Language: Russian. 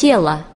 тело.